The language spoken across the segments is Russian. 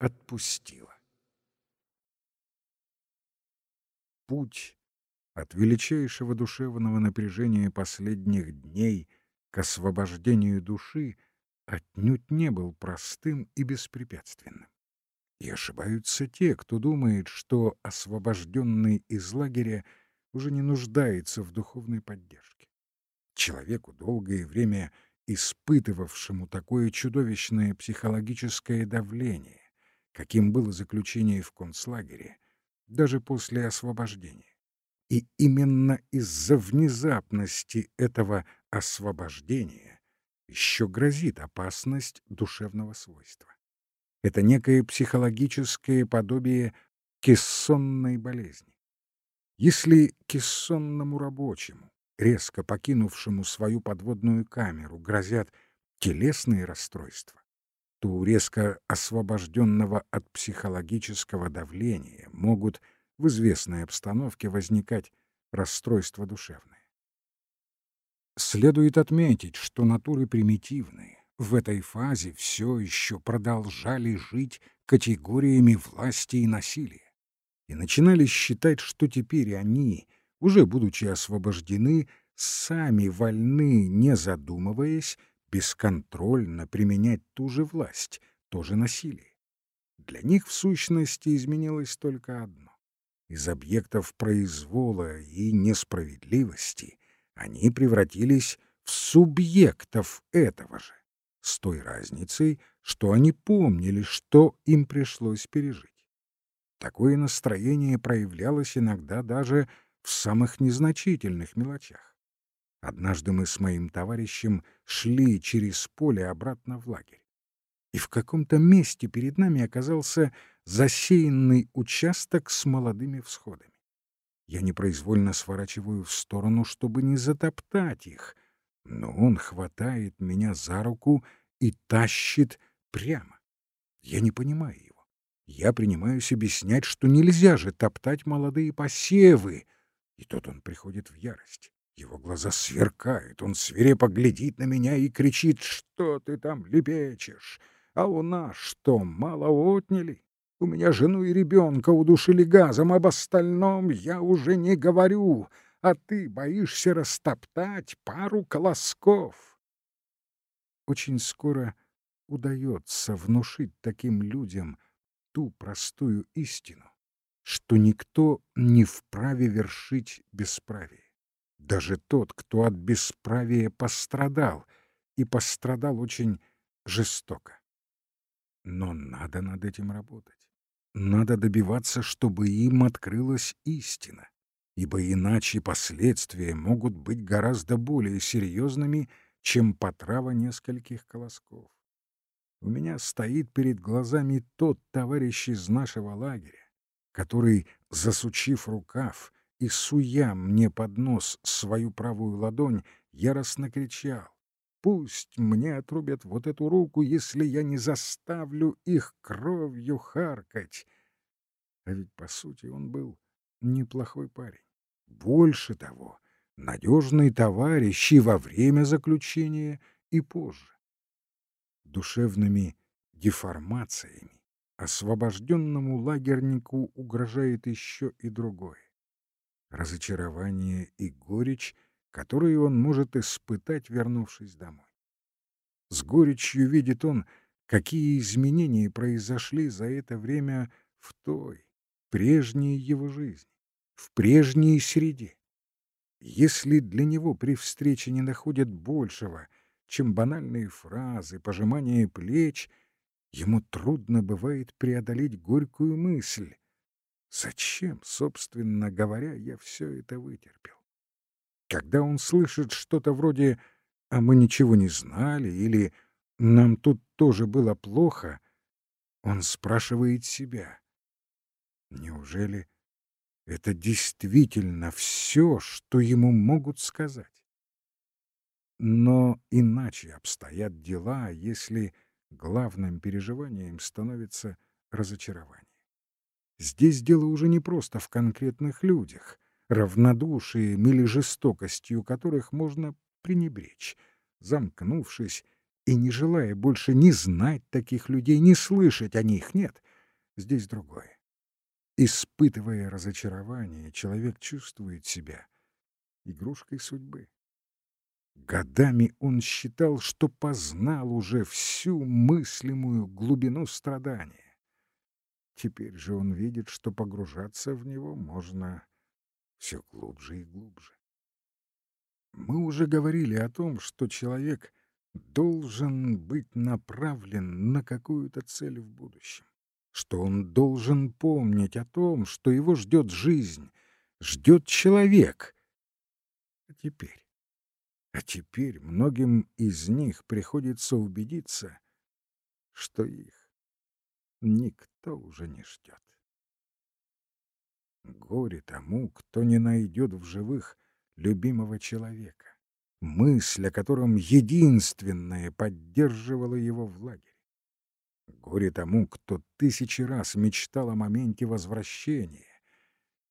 отпустило. Путь от величайшего душевного напряжения последних дней к освобождению души отнюдь не был простым и беспрепятственным. И ошибаются те, кто думает, что освобожденный из лагеря уже не нуждается в духовной поддержке. Человеку, долгое время испытывавшему такое чудовищное психологическое давление, каким было заключение в концлагере, даже после освобождения. И именно из-за внезапности этого освобождения еще грозит опасность душевного свойства. Это некое психологическое подобие кессонной болезни. Если кессонному рабочему, резко покинувшему свою подводную камеру, грозят телесные расстройства, то у резко освобожденного от психологического давления могут в известной обстановке возникать расстройства душевные. Следует отметить, что натуры примитивные в этой фазе все еще продолжали жить категориями власти и насилия и начинали считать, что теперь они, уже будучи освобождены, сами вольны, не задумываясь, бесконтрольно применять ту же власть, то же насилие. Для них в сущности изменилось только одно из объектов произвола и несправедливости они превратились в субъектов этого же, с той разницей, что они помнили, что им пришлось пережить. Такое настроение проявлялось иногда даже в самых незначительных мелочах. Однажды мы с моим товарищем шли через поле обратно в лагерь. И в каком-то месте перед нами оказался засеянный участок с молодыми всходами. Я непроизвольно сворачиваю в сторону, чтобы не затоптать их, но он хватает меня за руку и тащит прямо. Я не понимаю его. Я принимаюсь объяснять, что нельзя же топтать молодые посевы. И тут он приходит в ярость. Его глаза сверкают, он свирепо глядит на меня и кричит, «Что ты там лепечешь? А у нас что, мало отняли? У меня жену и ребенка удушили газом, об остальном я уже не говорю, а ты боишься растоптать пару колосков. Очень скоро удается внушить таким людям ту простую истину, что никто не вправе вершить бесправие. Даже тот, кто от бесправия пострадал, и пострадал очень жестоко. Но надо над этим работать. Надо добиваться, чтобы им открылась истина, ибо иначе последствия могут быть гораздо более серьезными, чем потрава нескольких колосков. У меня стоит перед глазами тот товарищ из нашего лагеря, который, засучив рукав и суя мне под нос свою правую ладонь, яростно кричал. Пусть мне отрубят вот эту руку, если я не заставлю их кровью харкать. А ведь, по сути, он был неплохой парень. Больше того, надежный товарищ и во время заключения, и позже. Душевными деформациями освобожденному лагернику угрожает еще и другое. Разочарование и горечь — которые он может испытать, вернувшись домой. С горечью видит он, какие изменения произошли за это время в той, прежней его жизни, в прежней среде. Если для него при встрече не находят большего, чем банальные фразы, пожимание плеч, ему трудно бывает преодолеть горькую мысль. Зачем, собственно говоря, я все это вытерпел? Когда он слышит что-то вроде «а мы ничего не знали» или «нам тут тоже было плохо», он спрашивает себя, неужели это действительно все, что ему могут сказать? Но иначе обстоят дела, если главным переживанием становится разочарование. Здесь дело уже не просто в конкретных людях — равнодушием или жестокостью которых можно пренебречь, замкнувшись и не желая больше ни знать таких людей, ни слышать о них, нет — Здесь другое. Испытывая разочарование, человек чувствует себя игрушкой судьбы. Годами он считал, что познал уже всю мыслимую глубину страдания. Теперь же он видит, что погружаться в него можно все глубже и глубже. Мы уже говорили о том, что человек должен быть направлен на какую-то цель в будущем, что он должен помнить о том, что его ждет жизнь, ждет человек. А теперь, а теперь многим из них приходится убедиться, что их никто уже не ждет. Горе тому, кто не найдет в живых любимого человека, мысль о котором единственная поддерживала его в лагере. Горе тому, кто тысячи раз мечтал о моменте возвращения,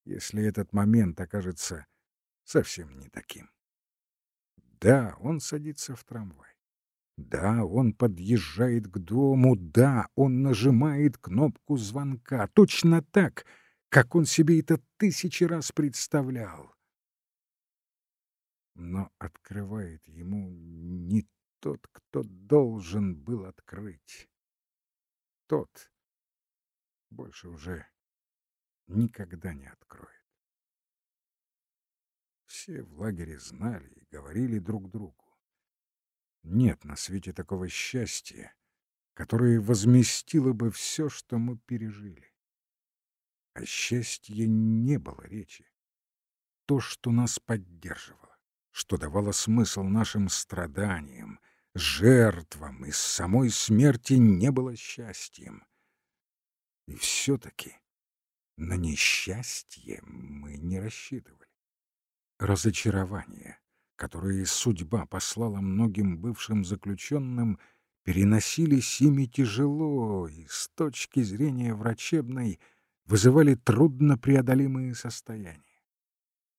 если этот момент окажется совсем не таким. Да, он садится в трамвай. Да, он подъезжает к дому, да, он нажимает кнопку звонка, точно так, как он себе это тысячи раз представлял. Но открывает ему не тот, кто должен был открыть. Тот больше уже никогда не откроет. Все в лагере знали и говорили друг другу. Нет на свете такого счастья, которое возместило бы все, что мы пережили. О счастье не было речи. То, что нас поддерживало, что давало смысл нашим страданиям, жертвам и самой смерти не было счастьем. И все-таки на несчастье мы не рассчитывали. Разочарование, которое судьба послала многим бывшим заключенным, переносились ими тяжело и с точки зрения врачебной – вызывали труднопреодолимые состояния.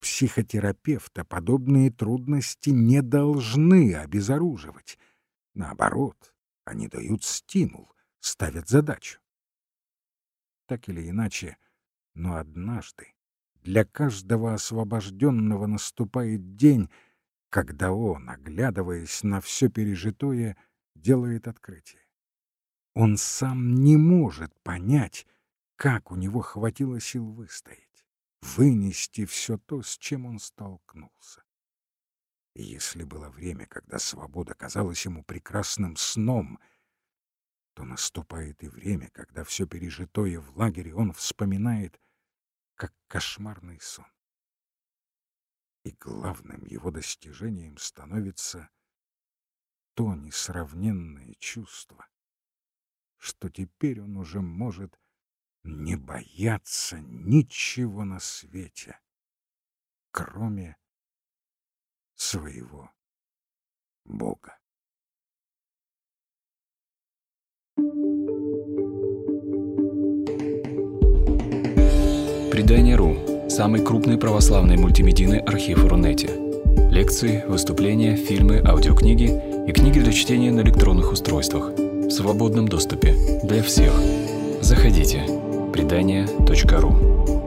Психотерапевта подобные трудности не должны обезоруживать. Наоборот, они дают стимул, ставят задачу. Так или иначе, но однажды для каждого освобожденного наступает день, когда он, оглядываясь на все пережитое, делает открытие. Он сам не может понять, как у него хватило сил выстоять, вынести все то, с чем он столкнулся. И если было время, когда свобода казалась ему прекрасным сном, то наступает и время, когда все пережитое в лагере он вспоминает, как кошмарный сон. И главным его достижением становится то несравненное чувство, что теперь он уже может не бояться ничего на свете, кроме своего Бога. Предание.ру – самый крупный православный мультимедийный архив Рунете. Лекции, выступления, фильмы, аудиокниги и книги для чтения на электронных устройствах в свободном доступе для всех. Заходите – предания.ру